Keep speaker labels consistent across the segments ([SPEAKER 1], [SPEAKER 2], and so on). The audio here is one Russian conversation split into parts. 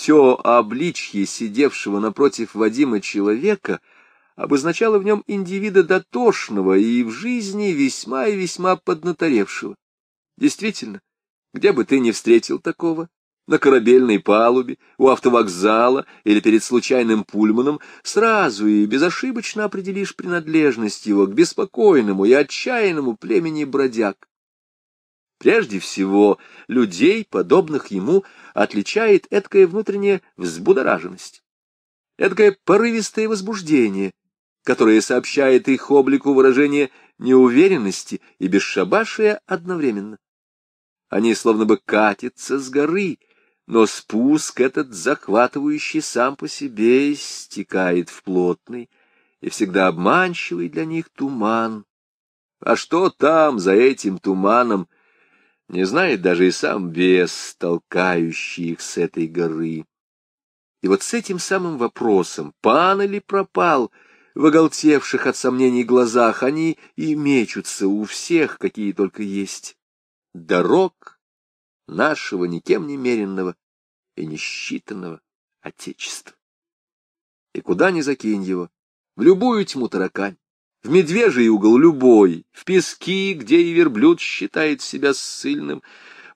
[SPEAKER 1] Все обличье сидевшего напротив Вадима человека обозначало в нем индивида дотошного и в жизни весьма и весьма поднаторевшего. Действительно, где бы ты ни встретил такого, на корабельной палубе, у автовокзала или перед случайным пульманом, сразу и безошибочно определишь принадлежность его к беспокойному и отчаянному племени бродяг. Прежде всего, людей, подобных ему, отличает эткая внутренняя взбудораженность, эткое порывистое возбуждение, которое сообщает их облику выражение неуверенности и бесшабашия одновременно. Они словно бы катятся с горы, но спуск этот захватывающий сам по себе стекает в плотный и всегда обманчивый для них туман. А что там за этим туманом — не знает даже и сам бес, толкающий их с этой горы. И вот с этим самым вопросом, пан или пропал, в оголтевших от сомнений глазах, они и мечутся у всех, какие только есть. Дорог нашего никем не меренного и несчитанного Отечества. И куда ни закинь его, в любую тьму таракань, в медвежий угол любой, в пески, где и верблюд считает себя ссыльным.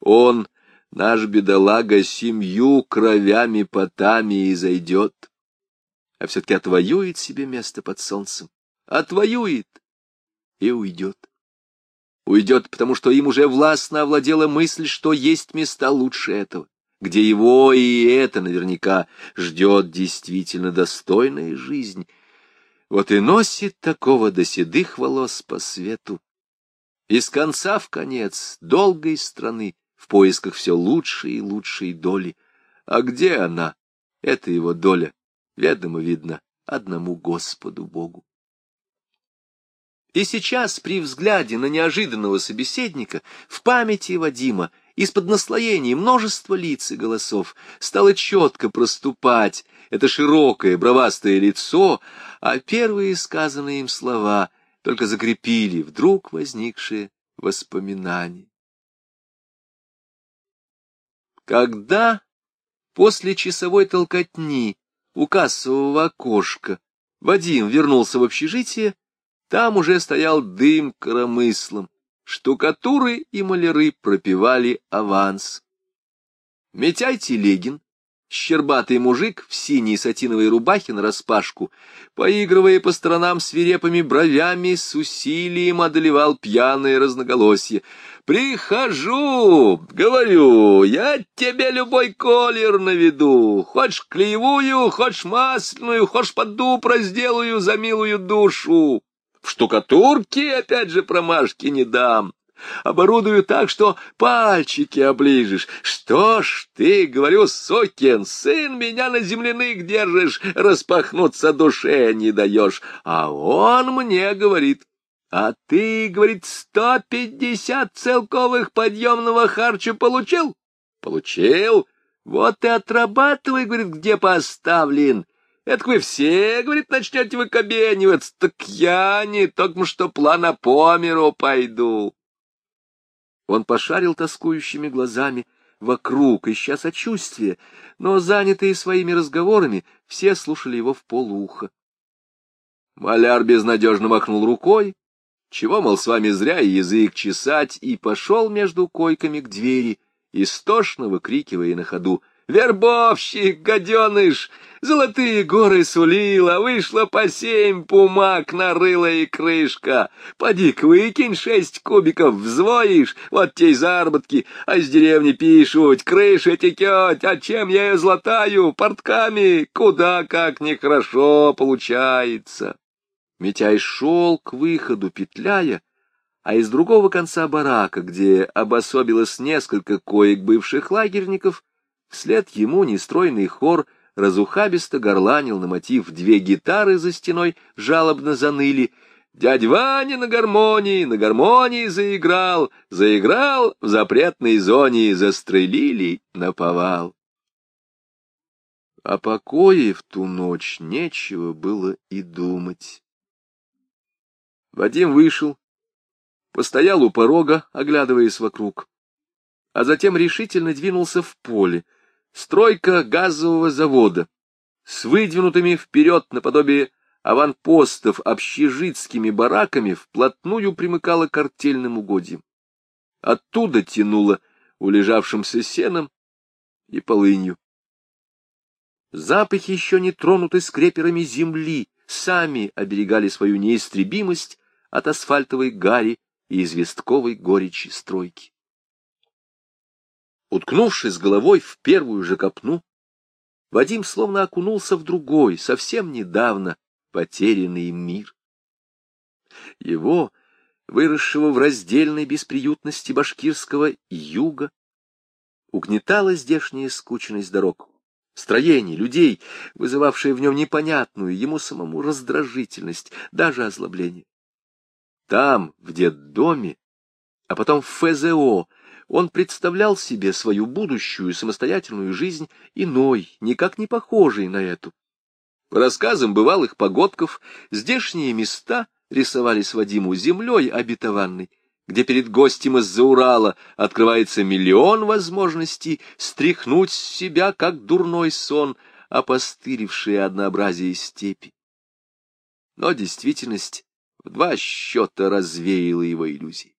[SPEAKER 1] Он, наш бедолага, семью кровями потами и зайдет, а все-таки отвоюет себе место под солнцем, отвоюет и уйдет. Уйдет, потому что им уже властно овладела мысль, что есть места лучше этого, где его и это наверняка ждет действительно достойная жизнь — вот и носит такого до седых волос по свету. Из конца в конец долгой страны в поисках все лучшей и лучшей доли. А где она? Это его доля. Ведомо видно одному Господу Богу. И сейчас, при взгляде на неожиданного собеседника, в памяти Вадима, из-под наслоений множества лиц и голосов, стало четко проступать это широкое бровастое лицо, а первые сказанные им слова только закрепили вдруг возникшие воспоминания. Когда после часовой толкотни у кассового окошка Вадим вернулся в общежитие, там уже стоял дым коромыслом, штукатуры и маляры пропивали аванс. Митяй Телегин щербатый мужик в синей сатиновой рубахе нараспашку, поигрывая по сторонам свирепыми бровями, с усилием одолевал пьяное разноголосие. «Прихожу, говорю, я тебе любой колер наведу, хочешь клеевую, хочешь масляную, хочешь под дуб разделаю за милую душу. В штукатурке опять же промашки не дам». Оборудую так, что пальчики оближешь. Что ж ты, говорю, сокин, сын, меня на земляных держишь, распахнуться душе не даешь. А он мне говорит, а ты, говорит, сто пятьдесят целковых подъемного харча получил? Получил. Вот и отрабатывай, говорит, где поставлен. Это вы все, говорит, начнете выкобениваться, так я не только что плана по миру пойду. Он пошарил тоскующими глазами вокруг, ища сочувствия, но, занятые своими разговорами, все слушали его в полуха. Маляр безнадежно махнул рукой, чего, мол, с вами зря язык чесать, и пошел между койками к двери, истошно выкрикивая на ходу — Вербовщик, гаденыш, золотые горы сулил, а вышло по семь пумак нарыла и крышка. Поди-ка выкинь шесть кубиков, взвоишь, вот те заработки, а с деревни пишут, крыша текет, а чем я ее златаю, портками, куда как нехорошо получается. Митяй шел к выходу, петляя, а из другого конца барака, где обособилось несколько коек бывших лагерников, Вслед ему нестройный хор разухабисто горланил на мотив две гитары за стеной, жалобно заныли. Дядь Ваня на гармонии, на гармонии заиграл, заиграл в запретной зоне, застрелили на повал. О покое в ту ночь нечего было и думать. Вадим вышел, постоял у порога, оглядываясь вокруг, а затем решительно двинулся в поле, Стройка газового завода с выдвинутыми вперед наподобие аванпостов общежитскими бараками вплотную примыкала к артельным угодьям. Оттуда тянуло улежавшимся сеном и полынью. Запахи еще не тронуты скреперами земли, сами оберегали свою неистребимость от асфальтовой гари и известковой горечи стройки. Уткнувшись головой в первую же копну, Вадим словно окунулся в другой, совсем недавно потерянный мир. Его, выросшего в раздельной бесприютности башкирского юга, угнетала здешняя скучность дорог, строений, людей, вызывавшие в нем непонятную ему самому раздражительность, даже озлобление. Там, в детдоме, а потом в ФЗО, он представлял себе свою будущую самостоятельную жизнь иной, никак не похожей на эту. По рассказам бывалых погодков, здешние места рисовались Вадиму землей обетованной, где перед гостем из-за Урала открывается миллион возможностей стряхнуть с себя, как дурной сон, опостырившие однообразие степи. Но действительность в два счета развеяла его иллюзии.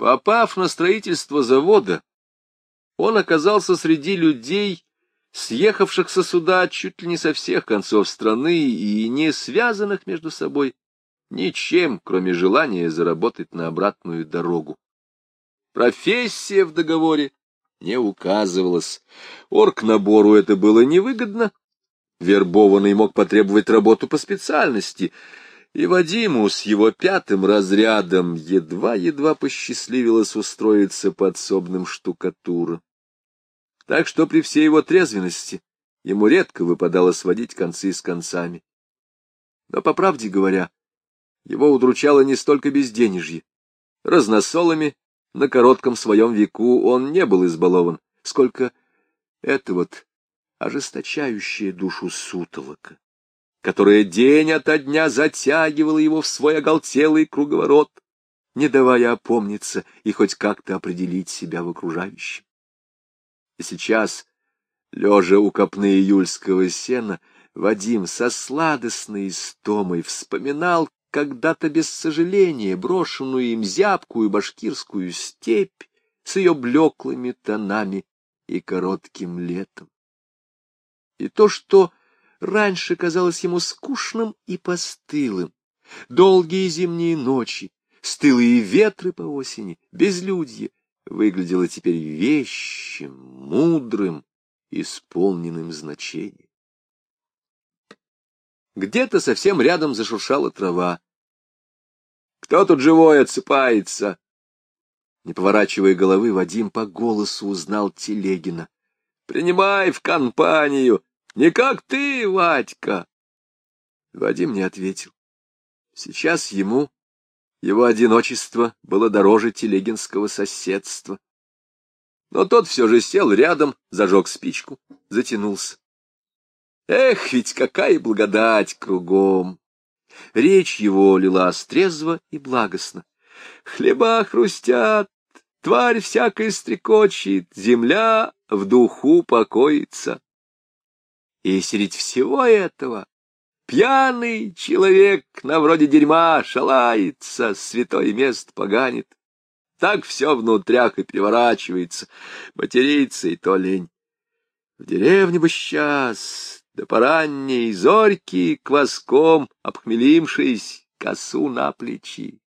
[SPEAKER 1] Попав на строительство завода, он оказался среди людей, съехавшихся сюда чуть ли не со всех концов страны и не связанных между собой ничем, кроме желания заработать на обратную дорогу. Профессия в договоре не указывалась. Орг-набору это было невыгодно. Вербованный мог потребовать работу по специальности, и Вадиму с его пятым разрядом едва-едва посчастливилось устроиться подсобным штукатуром. Так что при всей его трезвенности ему редко выпадало сводить концы с концами. Но, по правде говоря, его удручало не столько безденежье. Разносолами на коротком своем веку он не был избалован, сколько это вот ожесточающее душу сутолока, которая день ото дня затягивала его в свой оголтелый круговорот, не давая опомниться и хоть как-то определить себя в окружающем. И сейчас, лежа у копны июльского сена, Вадим со сладостной истомой вспоминал, когда-то без сожаления брошенную им зябкую башкирскую степь с ее блеклыми тонами и коротким летом. И то, что раньше казалось ему скучным и постылым, долгие зимние ночи, стылые ветры по осени, безлюдье, выглядело теперь вещим, мудрым, исполненным значением. Где-то совсем рядом зашуршала трава. «Кто тут живой отсыпается?» Не поворачивая головы, Вадим по голосу узнал Телегина. «Принимай в компанию! Не как ты, Вадька!» Вадим не ответил. Сейчас ему, его одиночество, было дороже телегинского соседства. Но тот все же сел рядом, зажег спичку, затянулся. Эх, ведь какая благодать кругом! Речь его лилась трезво и благостно. Хлеба хрустят, тварь всякая стрекочет, земля в духу покоится. И средь всего этого пьяный человек на вроде дерьма шалается, святое место поганит. Так все внутрях и переворачивается, матерится и то лень. В деревне бы сейчас, да поранней зорьки кваском, обхмелившись, косу на плечи.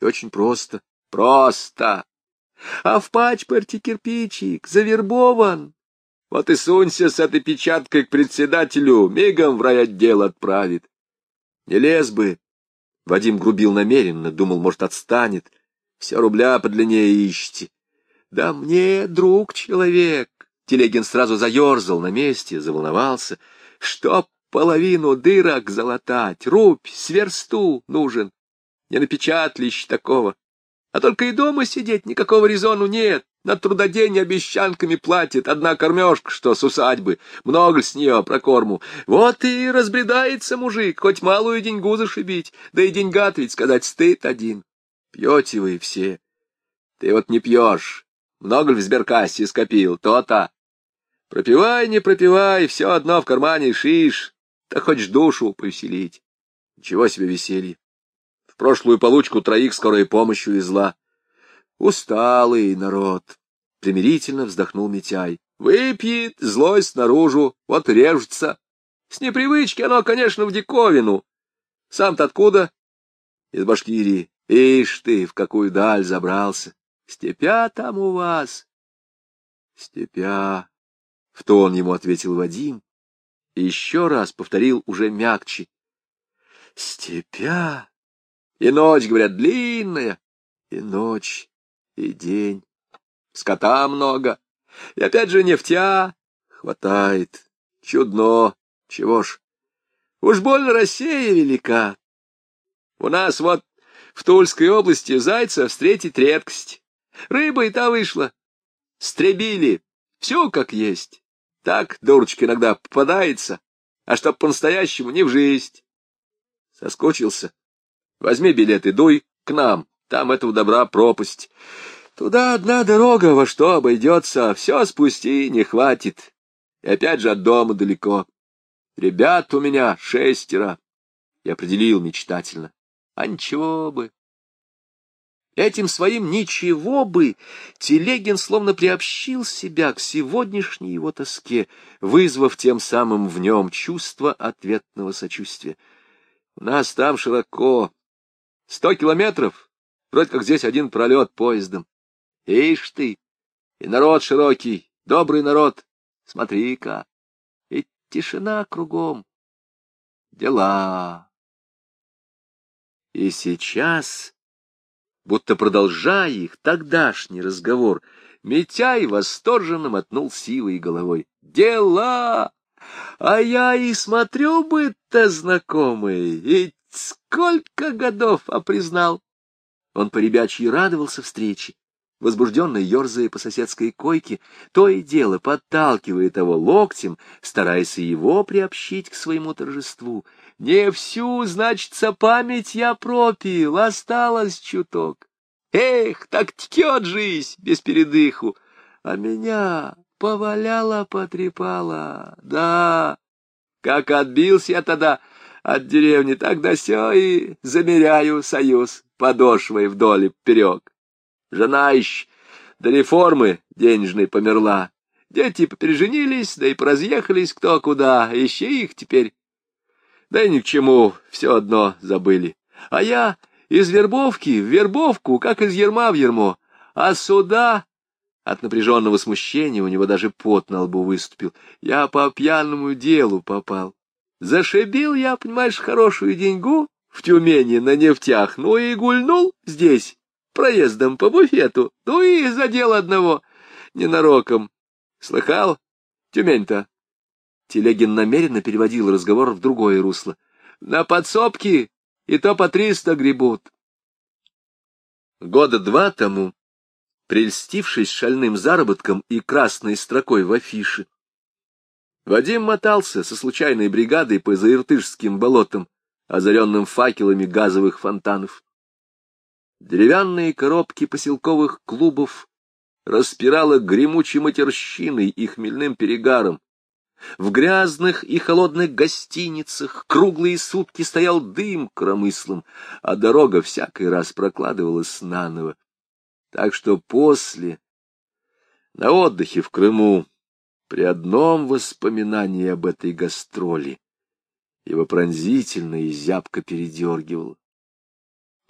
[SPEAKER 1] И очень просто, просто. А в пачпорте кирпичик завербован. Вот и сунься с этой печаткой к председателю, мигом в райотдел отправит. Не лез бы. Вадим грубил намеренно, думал, может, отстанет. Все рубля подлиннее ищите. Да мне, друг человек, Телегин сразу заерзал на месте, заволновался. Чтоб половину дырок залатать, рубь, сверсту нужен. Не напечатлищ такого. А только и дома сидеть никакого резону нет. На трудодень обещанками платит одна кормежка, что с усадьбы. Много с нее прокорму. Вот и разбредается мужик, хоть малую деньгу зашибить. Да и деньгат ведь сказать стыд один. Пьете вы все. Ты вот не пьешь. Много ли в сберкассе скопил? То-то. Пропивай, не пропивай, все одно в кармане шиш. Да хочешь душу повеселить. Ничего себе веселье. В прошлую получку троих скорая помощь увезла. Усталый народ. Примирительно вздохнул Митяй. Выпьет, злость наружу, вот режется. С непривычки оно, конечно, в диковину. Сам-то откуда? Из Башкирии. Ишь ты, в какую даль забрался. Степя там у вас. Степя. В тон ему ответил Вадим и еще раз повторил уже мягче. Степя. И ночь, говорят, длинная, и ночь, и день. Скота много, и опять же нефтя хватает. Чудно. Чего ж? Уж больно Россия велика. У нас вот в Тульской области зайца встретить редкость. Рыба и та вышла. Стребили. Все как есть. Так, дурочка иногда попадается, а чтоб по-настоящему не в жизнь. Соскучился. Возьми билет и дуй к нам, там этого добра пропасть. Туда одна дорога, во что обойдется, все спусти не хватит. И опять же от дома далеко. Ребят у меня шестеро. Я определил мечтательно. А ничего бы. Этим своим «ничего бы» Телегин словно приобщил себя к сегодняшней его тоске, вызвав тем самым в нем чувство ответного сочувствия. У нас там широко. Сто километров, вроде как здесь один пролет поездом. Ишь ты, и народ широкий, добрый народ. Смотри-ка, и тишина кругом. Дела. И сейчас будто продолжая их тогдашний разговор, Митяй восторженно мотнул силой головой. «Дела! А я и смотрю бы-то знакомый, и сколько годов опризнал!» Он поребячьи радовался встрече, возбужденно ерзая по соседской койке, то и дело подталкивая его локтем, стараясь его приобщить к своему торжеству — не всю, значится, память я пропил, осталось чуток. Эх, так текет жизнь без передыху, а меня поваляла, потрепала, да. Как отбился я тогда от деревни, так да сё и замеряю союз подошвой вдоль и вперек. Жена ищ до реформы денежной померла. Дети переженились, да и поразъехались кто куда, ищи их теперь да и ни к чему, все одно забыли. А я из вербовки в вербовку, как из ерма в ермо. А сюда... От напряженного смущения у него даже пот на лбу выступил. Я по пьяному делу попал. Зашибил я, понимаешь, хорошую деньгу в Тюмени на нефтях, ну и гульнул здесь, проездом по буфету, ну и задел одного ненароком. Слыхал? Тюмень-то Телегин намеренно переводил разговор в другое русло. «На подсобки и то по триста гребут». Года два тому, прельстившись шальным заработком и красной строкой в афише, Вадим мотался со случайной бригадой по заиртышским болотам, озаренным факелами газовых фонтанов. Деревянные коробки поселковых клубов распирало гремучей матерщиной и хмельным перегаром, в грязных и холодных гостиницах круглые сутки стоял дым кромыслом, а дорога всякий раз прокладывалась наново. Так что после, на отдыхе в Крыму, при одном воспоминании об этой гастроли, его пронзительно и зябко передергивало.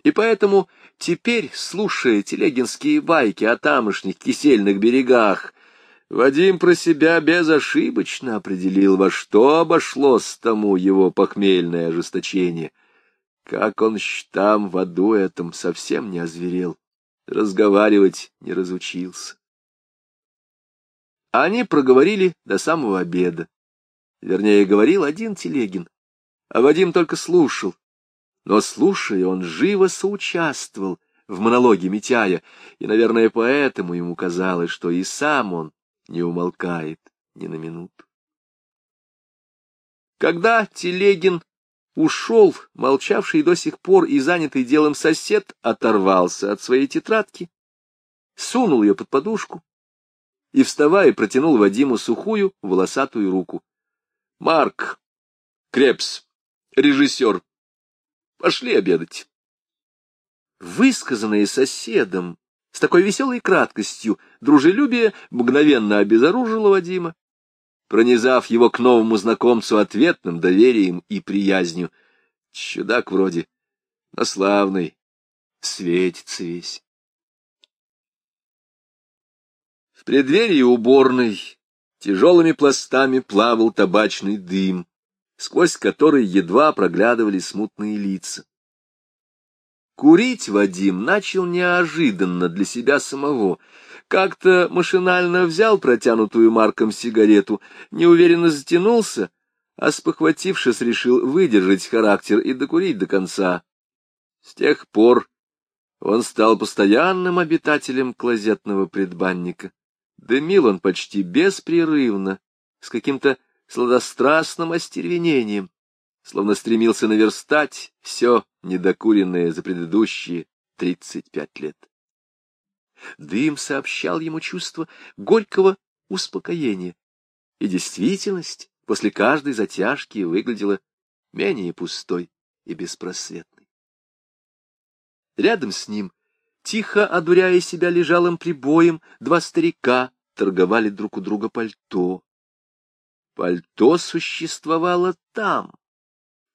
[SPEAKER 1] И поэтому теперь, слушая телегинские байки о тамошних кисельных берегах, Вадим про себя безошибочно определил, во что обошлось тому его похмельное ожесточение. Как он там в аду этом совсем не озверел, разговаривать не разучился. Они проговорили до самого обеда. Вернее, говорил один Телегин, а Вадим только слушал. Но, слушая, он живо соучаствовал в монологе Митяя, и, наверное, поэтому ему казалось, что и сам он не умолкает ни на минуту. Когда Телегин ушел, молчавший до сих пор и занятый делом сосед оторвался от своей тетрадки, сунул ее под подушку и, вставая, протянул Вадиму сухую, волосатую руку. — Марк, Крепс, режиссер, пошли обедать. Высказанное соседом с такой веселой краткостью дружелюбие мгновенно обезоружило Вадима, пронизав его к новому знакомцу ответным доверием и приязнью. Чудак вроде, но славный, светится весь. В преддверии уборной тяжелыми пластами плавал табачный дым, сквозь который едва проглядывали смутные лица. Курить Вадим начал неожиданно для себя самого. Как-то машинально взял протянутую Марком сигарету, неуверенно затянулся, а спохватившись, решил выдержать характер и докурить до конца. С тех пор он стал постоянным обитателем клозетного предбанника. Дымил он почти беспрерывно, с каким-то сладострастным остервенением словно стремился наверстать все недокуренное за предыдущие тридцать пять лет. Дым сообщал ему чувство горького успокоения, и действительность после каждой затяжки выглядела менее пустой и беспросветной. Рядом с ним, тихо одуряя себя лежалым прибоем, два старика торговали друг у друга пальто. Пальто существовало там,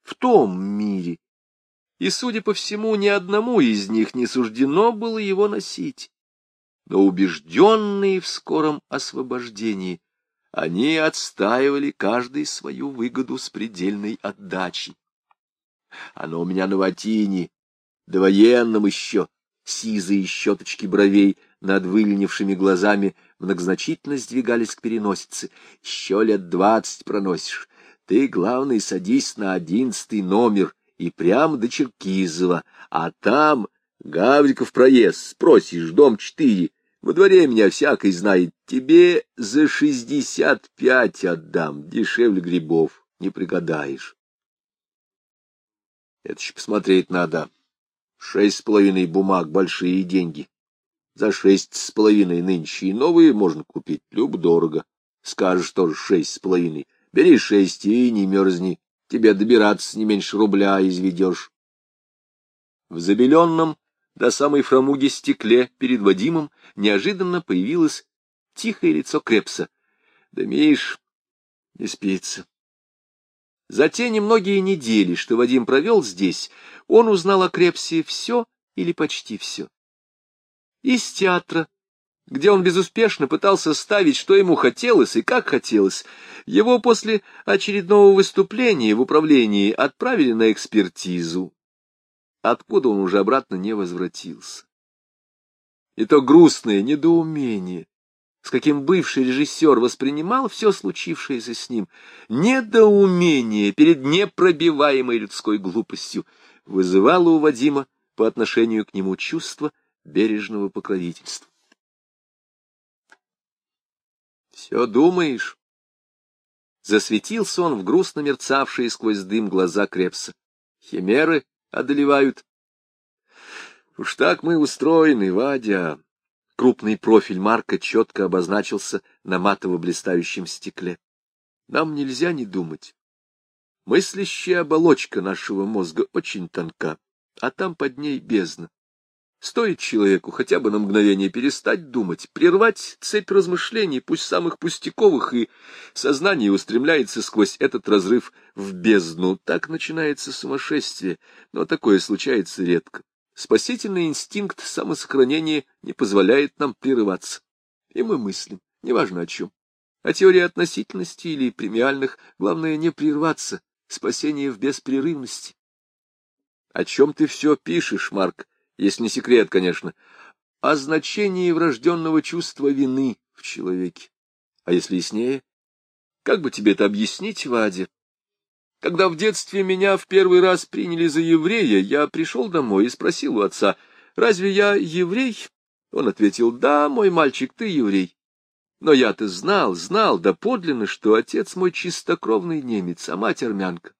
[SPEAKER 1] в том мире. И, судя по всему, ни одному из них не суждено было его носить. Но убежденные в скором освобождении, они отстаивали каждый свою выгоду с предельной отдачей. Оно у меня на ватине, да военном еще, сизые щеточки бровей над выленившими глазами многозначительно сдвигались к переносице. Еще лет двадцать проносишь, ты, главный, садись на одиннадцатый номер и прямо до Черкизова, а там Гавриков проезд, спросишь, дом четыре, во дворе меня всякой знает, тебе за шестьдесят пять отдам, дешевле грибов, не пригадаешь. Это ж посмотреть надо. Шесть с половиной бумаг, большие деньги. За шесть с половиной нынче и новые можно купить, люб-дорого. Скажешь тоже шесть с половиной. Бери шесть и не мерзни, тебе добираться не меньше рубля изведешь. В забеленном до самой фрамуги стекле перед Вадимом неожиданно появилось тихое лицо Крепса. Да, Миш, не спится. За те немногие недели, что Вадим провел здесь, он узнал о Крепсе все или почти все. Из театра, где он безуспешно пытался ставить, что ему хотелось и как хотелось. Его после очередного выступления в управлении отправили на экспертизу, откуда он уже обратно не возвратился. И то грустное недоумение, с каким бывший режиссер воспринимал все случившееся с ним, недоумение перед непробиваемой людской глупостью, вызывало у Вадима по отношению к нему чувство бережного покровительства. Все думаешь? Засветился он в грустно мерцавшие сквозь дым глаза Крепса. Химеры одолевают. Уж так мы устроены, Вадя. Крупный профиль Марка четко обозначился на матово-блистающем стекле. Нам нельзя не думать. Мыслящая оболочка нашего мозга очень тонка, а там под ней бездна. Стоит человеку хотя бы на мгновение перестать думать, прервать цепь размышлений, пусть самых пустяковых, и сознание устремляется сквозь этот разрыв в бездну. Так начинается сумасшествие, но такое случается редко. Спасительный инстинкт самосохранения не позволяет нам прерываться. И мы мыслим, неважно о чем. О теории относительности или премиальных, главное не прерваться, спасение в беспрерывности. О чем ты все пишешь, Марк? если не секрет, конечно, о значении врожденного чувства вины в человеке. А если яснее, как бы тебе это объяснить, Ваде? Когда в детстве меня в первый раз приняли за еврея, я пришел домой и спросил у отца, «Разве я еврей?» Он ответил, «Да, мой мальчик, ты еврей». Но я-то знал, знал доподлинно, что отец мой чистокровный немец, а мать армянка.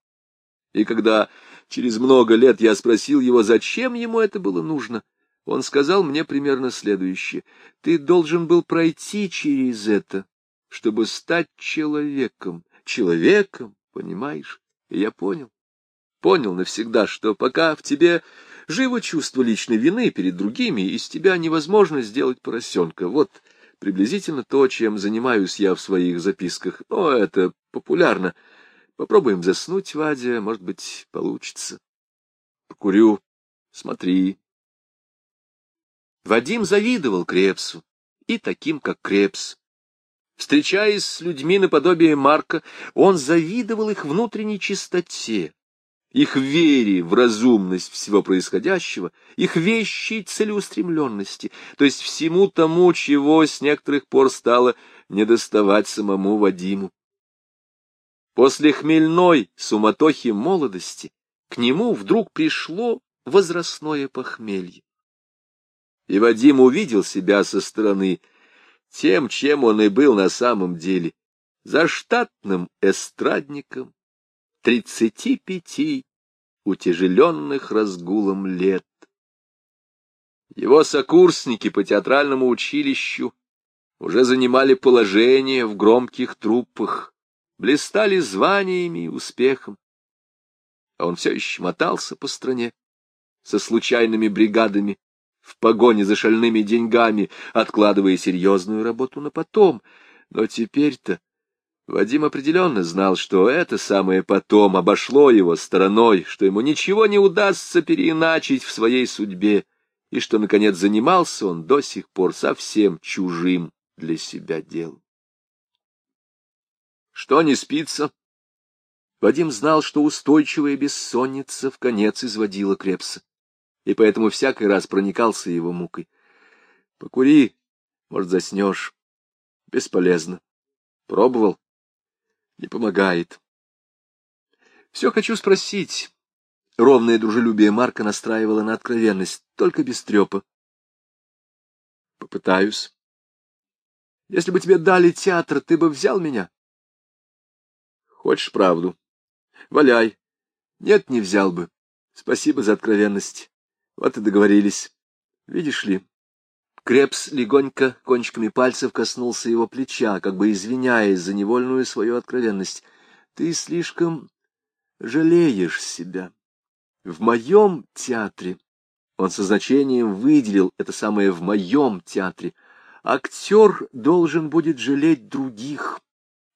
[SPEAKER 1] И когда через много лет я спросил его, зачем ему это было нужно, Он сказал мне примерно следующее. Ты должен был пройти через это, чтобы стать человеком. Человеком, понимаешь? И я понял. Понял навсегда, что пока в тебе живо чувство личной вины перед другими, из тебя невозможно сделать поросенка. Вот приблизительно то, чем занимаюсь я в своих записках. Но это популярно. Попробуем заснуть, Вадя, может быть, получится. Покурю. Смотри. Вадим завидовал Крепсу, и таким, как Крепс. Встречаясь с людьми наподобие Марка, он завидовал их внутренней чистоте, их вере в разумность всего происходящего, их вещей целеустремленности, то есть всему тому, чего с некоторых пор стало недоставать самому Вадиму. После хмельной суматохи молодости к нему вдруг пришло возрастное похмелье и Вадим увидел себя со стороны тем, чем он и был на самом деле, заштатным эстрадником тридцати пяти утяжеленных разгулом лет. Его сокурсники по театральному училищу уже занимали положение в громких труппах, блистали званиями и успехом. А он все еще мотался по стране со случайными бригадами, в погоне за шальными деньгами, откладывая серьезную работу на потом. Но теперь-то Вадим определенно знал, что это самое потом обошло его стороной, что ему ничего не удастся переиначить в своей судьбе, и что, наконец, занимался он до сих пор совсем чужим для себя делом. Что не спится? Вадим знал, что устойчивая бессонница в конец изводила Крепса и поэтому всякий раз проникался его мукой. Покури, может, заснешь. Бесполезно. Пробовал? Не помогает. Все хочу спросить. Ровное дружелюбие Марка настраивало на откровенность, только без трепа. Попытаюсь. Если бы тебе дали театр, ты бы взял меня? Хочешь правду? Валяй. Нет, не взял бы. Спасибо за откровенность. Вот и договорились. Видишь ли, Крепс легонько кончиками пальцев коснулся его плеча, как бы извиняясь за невольную свою откровенность. Ты слишком жалеешь себя. В моем театре, он со значением выделил это самое «в моем театре», актер должен будет жалеть других,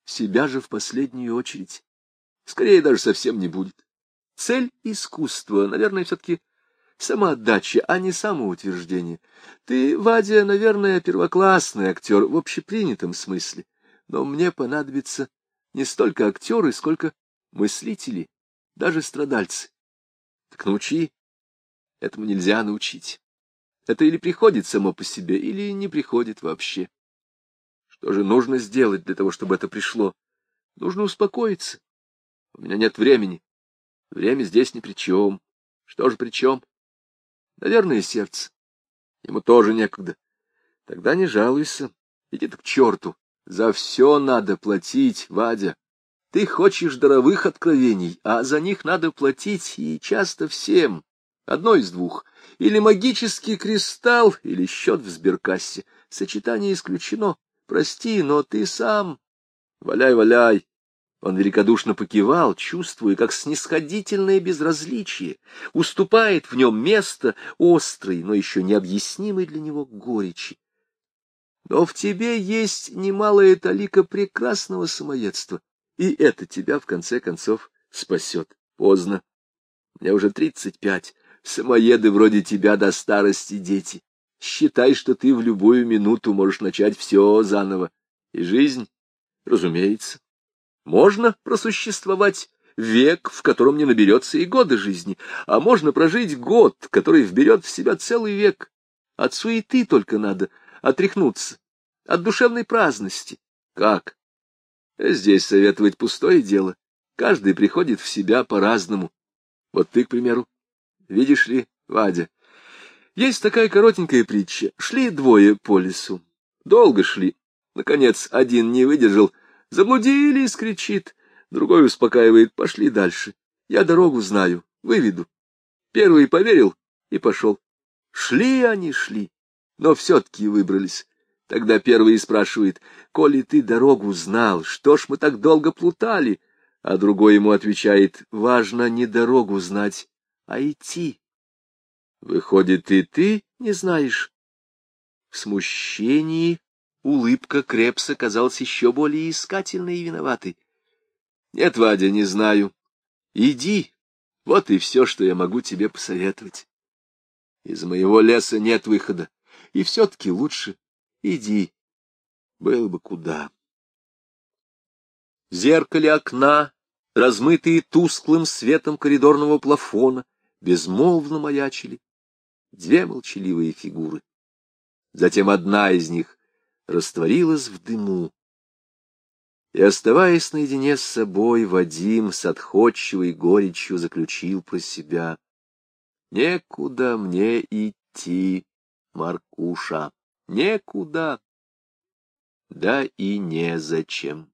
[SPEAKER 1] себя же в последнюю очередь. Скорее даже совсем не будет. Цель искусства, наверное, все-таки самоотдача, а не самоутверждение. Ты, Вадя, наверное, первоклассный актер в общепринятом смысле, но мне понадобится не столько актеры, сколько мыслители, даже страдальцы. Так научи. Этому нельзя научить. Это или приходит само по себе, или не приходит вообще. Что же нужно сделать для того, чтобы это пришло? Нужно успокоиться. У меня нет времени. Время здесь ни при чем. Что же при чем? Наверное, сердце. Ему тоже некогда. Тогда не жалуйся. Иди к черту. За все надо платить, Вадя. Ты хочешь даровых откровений, а за них надо платить, и часто всем. Одно из двух. Или магический кристалл, или счет в сберкассе. Сочетание исключено. Прости, но ты сам. Валяй, валяй. Он великодушно покивал, чувствуя, как снисходительное безразличие уступает в нем место острой, но еще необъяснимой для него горечи. Но в тебе есть немалая талика прекрасного самоедства, и это тебя, в конце концов, спасет. Поздно. Мне уже тридцать пять. Самоеды вроде тебя до старости дети. Считай, что ты в любую минуту можешь начать все заново. И жизнь, разумеется, можно просуществовать век, в котором не наберется и года жизни, а можно прожить год, который вберет в себя целый век. От суеты только надо отряхнуться, от душевной праздности. Как? Здесь советовать пустое дело. Каждый приходит в себя по-разному. Вот ты, к примеру, видишь ли, Вадя, есть такая коротенькая притча. Шли двое по лесу. Долго шли. Наконец, один не выдержал — Заблудились, кричит. Другой успокаивает, пошли дальше. Я дорогу знаю, выведу. Первый поверил и пошел. Шли они, шли, но все-таки выбрались. Тогда первый спрашивает, «Коли ты дорогу знал, что ж мы так долго плутали?» А другой ему отвечает, «Важно не дорогу знать, а идти». Выходит, и ты не знаешь. В смущении улыбка Крепса казалась еще более искательной и виноватой. Нет, Вадя, не знаю. Иди, вот и все, что я могу тебе посоветовать. Из моего леса нет выхода, и все-таки лучше иди. Было бы куда. В зеркале окна, размытые тусклым светом коридорного плафона, безмолвно маячили две молчаливые фигуры. Затем одна из них растворилась в дыму. И, оставаясь наедине с собой, Вадим с отходчивой горечью заключил про себя. Некуда мне идти, Маркуша, некуда. Да и незачем.